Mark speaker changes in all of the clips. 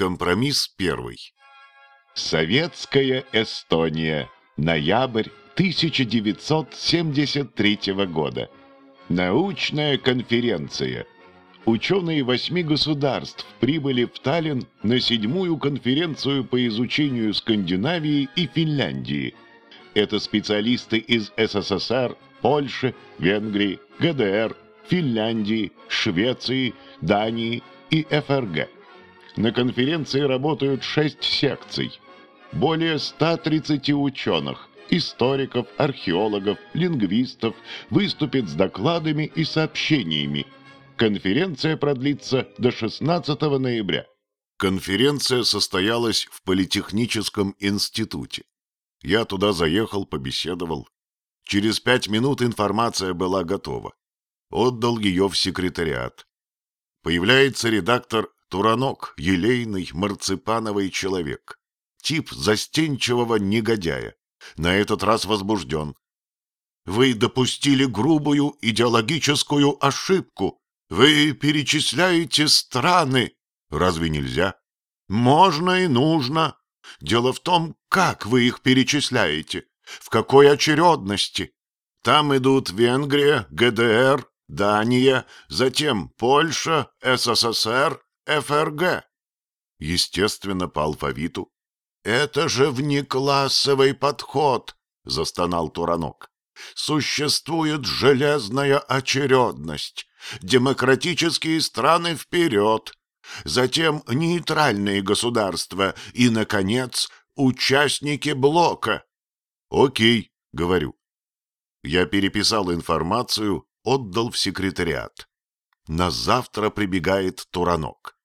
Speaker 1: Компромисс первый.
Speaker 2: Советская Эстония. Ноябрь 1973 года. Научная конференция. Ученые восьми государств прибыли в Таллин на седьмую конференцию по изучению Скандинавии и Финляндии. Это специалисты из СССР, Польши, Венгрии, ГДР, Финляндии, Швеции, Дании и ФРГ. На конференции работают шесть секций. Более 130 ученых, историков, археологов, лингвистов выступят с докладами и сообщениями. Конференция продлится до 16 ноября.
Speaker 1: Конференция состоялась в Политехническом институте. Я туда заехал, побеседовал. Через пять минут информация была готова. Отдал ее в секретариат. Появляется редактор Туранок, елейный, марципановый человек. Тип застенчивого негодяя. На этот раз возбужден. Вы допустили грубую идеологическую ошибку. Вы перечисляете страны. Разве нельзя? Можно и нужно. Дело в том, как вы их перечисляете, в какой очередности. Там идут Венгрия, ГДР, Дания, затем Польша, СССР, ФРГ. Естественно, по алфавиту. «Это же внеклассовый подход», — застонал Туранок. «Существует железная очередность. Демократические страны вперед, затем нейтральные государства и, наконец, участники блока». «Окей», — говорю. Я переписал информацию, отдал в секретариат. На завтра прибегает Туранок.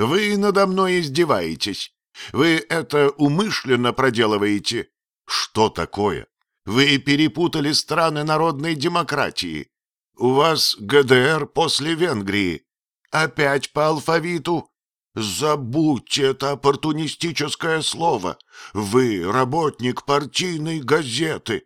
Speaker 1: «Вы надо мной издеваетесь. Вы это умышленно проделываете?» «Что такое? Вы перепутали страны народной демократии. У вас ГДР после Венгрии. Опять по алфавиту. Забудьте это оппортунистическое слово. Вы работник партийной газеты.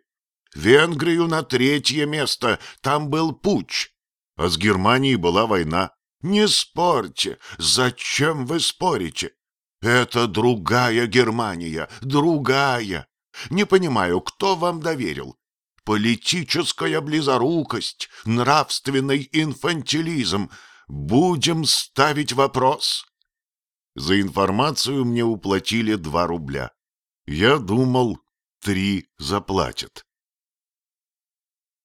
Speaker 1: Венгрию на третье место. Там был путь. А с Германией была война. Не спорьте. Зачем вы спорите? Это другая Германия, другая. Не понимаю, кто вам доверил? Политическая близорукость, нравственный инфантилизм. Будем ставить вопрос. За информацию мне уплатили два рубля. Я думал, три заплатят.